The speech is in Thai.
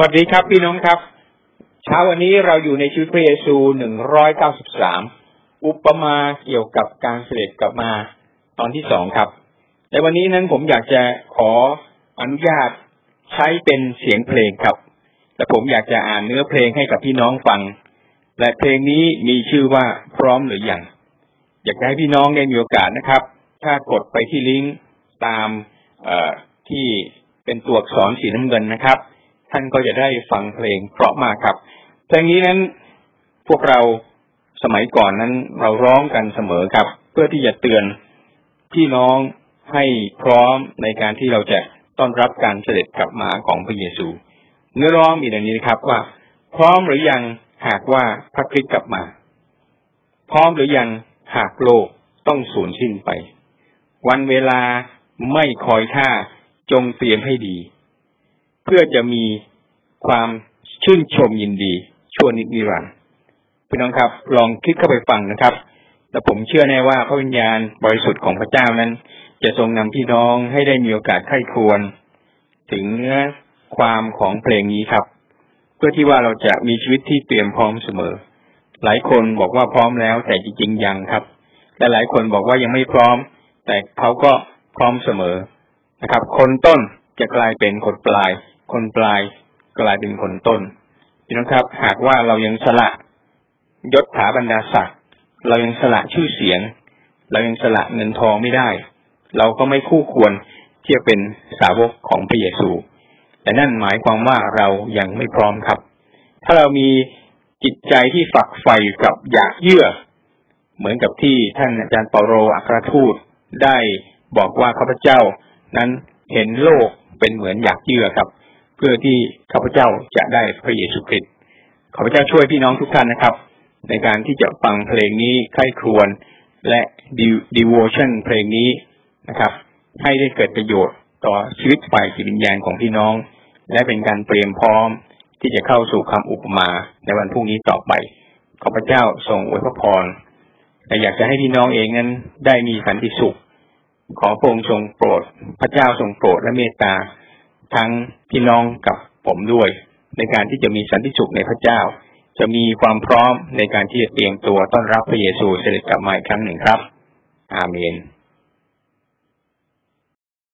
สวัสดีครับพี่น้องครับ เช้าวันนี้เราอยู่ในชีวิตพระเยซูหนึ่งร้อยเก้าสิบสามอุปมาเกี่ยวกับการเสด็จกลับมาตอนที่สองครับในวันนี้นั้นผมอยากจะขออนุญาตใช้เป็นเสียงเพลงครับ และผมอยากจะอ่านเนื้อเพลงให้กับพี่น้องฟัง และเพลงนี้มีชื่อว่าพร้อมหรือยังอยากให้พี่น้องได้มีโอกาสนะครับ ถ้ากดไปที่ลิงก์ตามที่เป็นตัวอักษรสีน้ำเงินนะครับ ท่านก็จะได้ฟังเพลงเพราะมากครับเพลงนี้นั้นพวกเราสมัยก่อนนั้นเราร้องกันเสมอครับ เพื่อที่จะเตือนพี่น้องให้พร้อมในการที่เราจะต้อนรับการเสด็จกลับมาของพระเยซู เนื้อร้องมีอย่างนี้นะครับว่า พร้อมหรือยังหากว่าพระคริสต์กลับมา พร้อมหรือยังหากโลกต้องสูญสิ้นไป วันเวลาไม่คอยท่าจงเตรียมให้ดี พื่อจะมีความชื่นชมยินดีชั่วนิดนิรันดร์พี่น้องครับลองคิดเข้าไปฟังนะครับแต่ผมเชื่อแน่ว่าพระวิญญาณบริสุทธิ์ของพระเจ้านั้น จะทรงนำพี่น้องให้ได้มีโอกาสไข้ควร ถึงเนื้อความของเพลงนี้ครับ เพื่อที่ว่าเราจะมีชีวิตที่เตรียมพร้อมเสมอ หลายคนบอกว่าพร้อมแล้วแต่จริงๆยังครับ และหลายคนบอกว่ายังไม่พร้อม แต่เขาก็พร้อมเสมอนะครับ คนต้นจะกลายเป็นคนปลาย คนปลายกลายเป็นคนต้นพี่น้องครับ หากว่าเรายังสละยศถาบรรดาศักดิ์เรายังสละชื่อเสียง เรายังสละเงินทองไม่ได้ เราก็ไม่คู่ควรที่จะเป็นสาวกของพระเยซู แต่นั่นหมายความว่าเรายังไม่พร้อมครับ ถ้าเรามีจิตใจที่ฝักใฝ่กับอยากเยื่อ เหมือนกับที่ท่านอาจารย์เปาโรอัครทูตได้บอกว่าข้าพเจ้า นั้นเห็นโลกเป็นเหมือนอยากเยื่อครับ เพื่อที่ข้าพเจ้าจะได้พระเยซูคริสต์ข้าพเจ้าช่วยพี่น้องทุกท่านนะครับ ในการที่จะฟังเพลงนี้ใคร่ครวญและดีโวชั่นเพลงนี้นะครับ ให้ได้เกิดประโยชน์ต่อชีวิตฝ่ายจิตวิญญาณของพี่น้อง และเป็นการเตรียมพร้อมที่จะเข้าสู่คำอุปมาในวันพรุ่งนี้ต่อไปข้าพเจ้าส่งอวยพรและอยากจะให้พี่น้องเองนั้นได้มีสันติสุข ขอพระองค์ทรงโปรด พระเจ้าทรงโปรดและเมตตา ทั้งพี่น้องกับผมด้วย ในการที่จะมีสันติสุขในพระเจ้า จะมีความพร้อมในการที่จะเตรียมตัวต้อนรับพระเยซูเสด็จกลับมาอีกครั้งหนึ่งครับ อาเมน